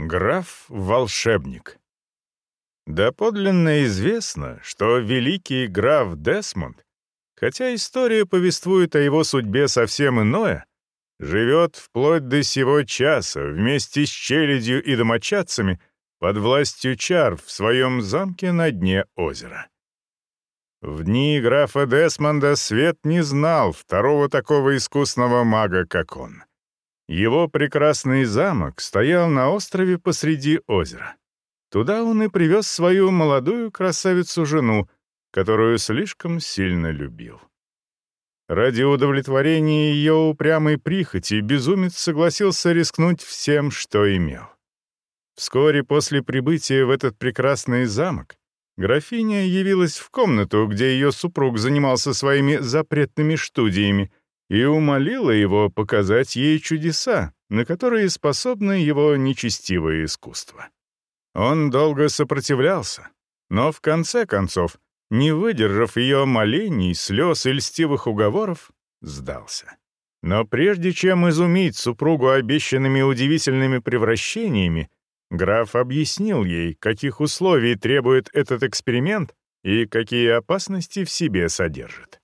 Граф-волшебник. Доподлинно известно, что великий граф Десмонд, хотя история повествует о его судьбе совсем иное, живет вплоть до сего часа вместе с челядью и домочадцами под властью чар в своем замке на дне озера. В дни графа Десмонда свет не знал второго такого искусного мага, как он. Его прекрасный замок стоял на острове посреди озера. Туда он и привез свою молодую красавицу-жену, которую слишком сильно любил. Ради удовлетворения ее упрямой прихоти безумец согласился рискнуть всем, что имел. Вскоре после прибытия в этот прекрасный замок графиня явилась в комнату, где ее супруг занимался своими запретными студиями, и умолила его показать ей чудеса, на которые способно его нечестивое искусство. Он долго сопротивлялся, но в конце концов, не выдержав ее молений, слез и льстивых уговоров, сдался. Но прежде чем изумить супругу обещанными удивительными превращениями, граф объяснил ей, каких условий требует этот эксперимент и какие опасности в себе содержит.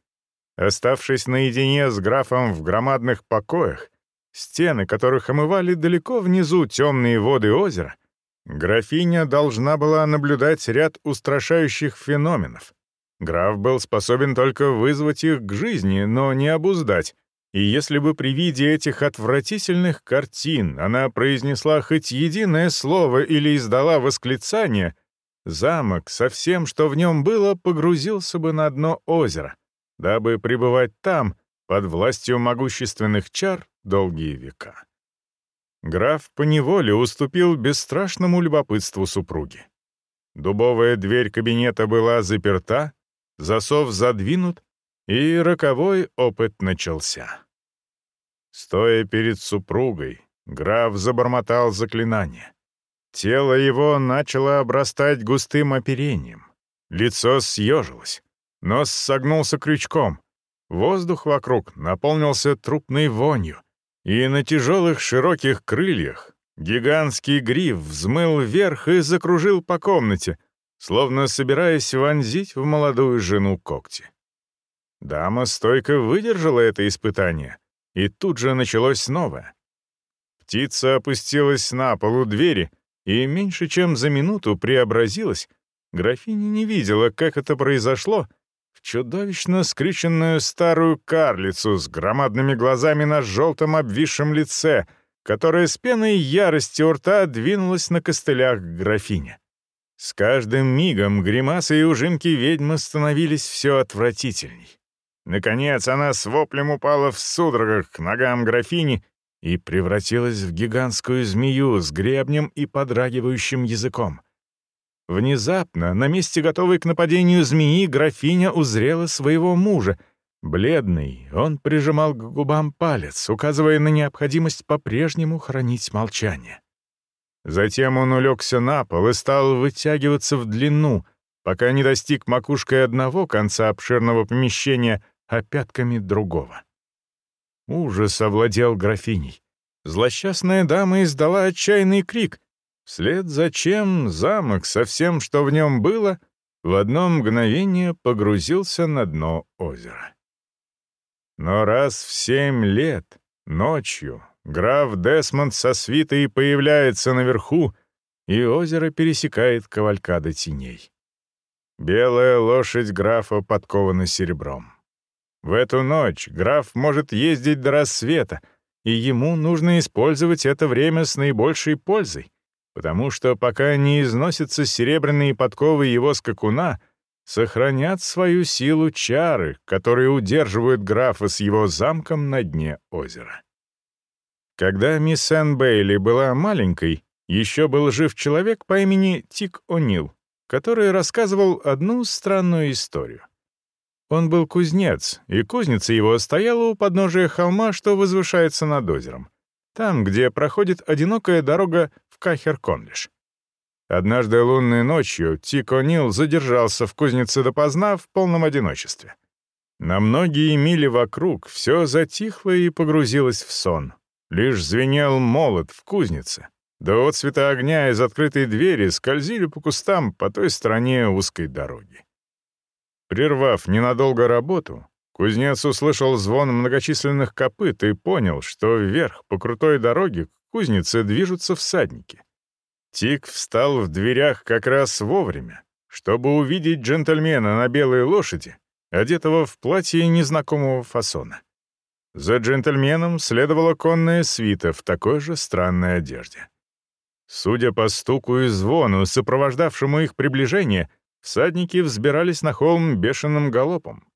Оставшись наедине с графом в громадных покоях, стены которых омывали далеко внизу темные воды озера, графиня должна была наблюдать ряд устрашающих феноменов. Граф был способен только вызвать их к жизни, но не обуздать, и если бы при виде этих отвратительных картин она произнесла хоть единое слово или издала восклицание, замок со всем, что в нем было, погрузился бы на дно озера — дабы пребывать там, под властью могущественных чар, долгие века. Граф поневоле уступил бесстрашному любопытству супруги. Дубовая дверь кабинета была заперта, засов задвинут, и роковой опыт начался. Стоя перед супругой, граф забормотал заклинание. Тело его начало обрастать густым оперением. Лицо съежилось. Нос согнулся крючком. Воздух вокруг наполнился трупной вонью. И на тяжелых широких крыльях гигантский гриф взмыл вверх и закружил по комнате, словно собираясь вонзить в молодую жену когти. Дама стойко выдержала это испытание, и тут же началось новое. Птица опустилась на полу двери и меньше чем за минуту преобразилась. Графиня не видела, как это произошло, чудовищно скрюченную старую карлицу с громадными глазами на желтом обвисшем лице, которая с пеной ярости у рта двинулась на костылях к графине. С каждым мигом гримасы и ужимки ведьмы становились все отвратительней. Наконец она с воплем упала в судорогах к ногам графини и превратилась в гигантскую змею с гребнем и подрагивающим языком. Внезапно, на месте готовой к нападению змеи, графиня узрела своего мужа. Бледный, он прижимал к губам палец, указывая на необходимость по-прежнему хранить молчание. Затем он улегся на пол и стал вытягиваться в длину, пока не достиг макушкой одного конца обширного помещения, а пятками другого. Ужас овладел графиней. Злосчастная дама издала отчаянный крик, Вслед за чем замок со всем, что в нем было, в одно мгновение погрузился на дно озера. Но раз в семь лет, ночью, граф Десмонд со свитой появляется наверху, и озеро пересекает кавалькада теней. Белая лошадь графа подкована серебром. В эту ночь граф может ездить до рассвета, и ему нужно использовать это время с наибольшей пользой потому что пока не износятся серебряные подковы его скакуна, сохранят свою силу чары, которые удерживают графа с его замком на дне озера. Когда мисс Энн Бейли была маленькой, еще был жив человек по имени Тик О'Нил, который рассказывал одну странную историю. Он был кузнец, и кузница его стояла у подножия холма, что возвышается над озером. Там, где проходит одинокая дорога в Кахер-Конлиш. Однажды лунной ночью Тико Нил задержался в кузнице допоздна в полном одиночестве. На многие мили вокруг все затихло и погрузилось в сон. Лишь звенел молот в кузнице, до отцвета огня из открытой двери скользили по кустам по той стороне узкой дороги. Прервав ненадолго работу, кузнец услышал звон многочисленных копыт и понял, что вверх по крутой дороге к кузнице движутся всадники. Тик встал в дверях как раз вовремя, чтобы увидеть джентльмена на белой лошади, одетого в платье незнакомого фасона. За джентльменом следовала конная свита в такой же странной одежде. Судя по стуку и звону, сопровождавшему их приближение, всадники взбирались на холм бешеным галопом.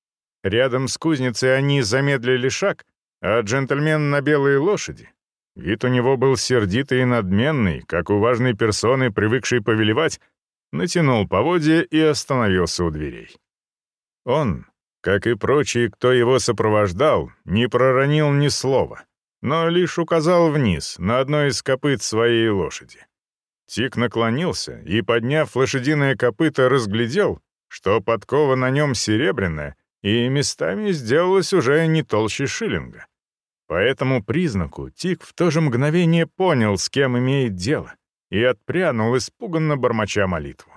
Рядом с кузницей они замедлили шаг, а джентльмен на белой лошади. Вид у него был сердитый и надменный, как у важной персоны, привыкшей повелевать, натянул поводья и остановился у дверей. Он, как и прочие, кто его сопровождал, не проронил ни слова, но лишь указал вниз, на одной из копыт своей лошади. Тик наклонился и, подняв лошадиное копыто, разглядел, что подкова на нем серебряная и местами сделалась уже не толще шиллинга. По этому признаку Тик в то же мгновение понял, с кем имеет дело, и отпрянул, испуганно бормоча молитву.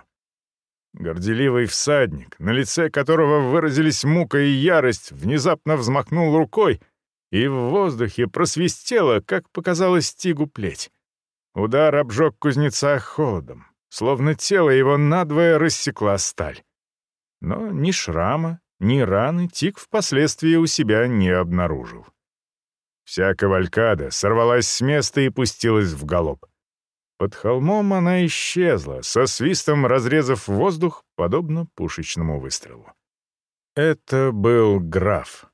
Горделивый всадник, на лице которого выразились мука и ярость, внезапно взмахнул рукой, и в воздухе просвистело, как показалось Тигу плеть. Удар обжег кузнеца холодом, словно тело его надвое рассекла сталь. Но ни шрама, ни раны Тиг впоследствии у себя не обнаружил. Вся кавалькада сорвалась с места и пустилась в галоп. Под холмом она исчезла, со свистом разрезав воздух, подобно пушечному выстрелу. Это был граф.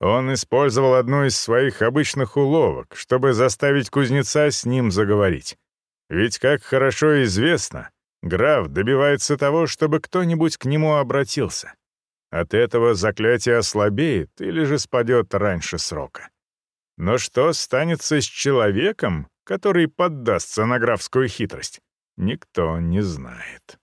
Он использовал одну из своих обычных уловок, чтобы заставить кузнеца с ним заговорить. Ведь, как хорошо известно, граф добивается того, чтобы кто-нибудь к нему обратился. От этого заклятие ослабеет или же спадет раньше срока. Но что станется с человеком, который поддастся на графскую хитрость, никто не знает.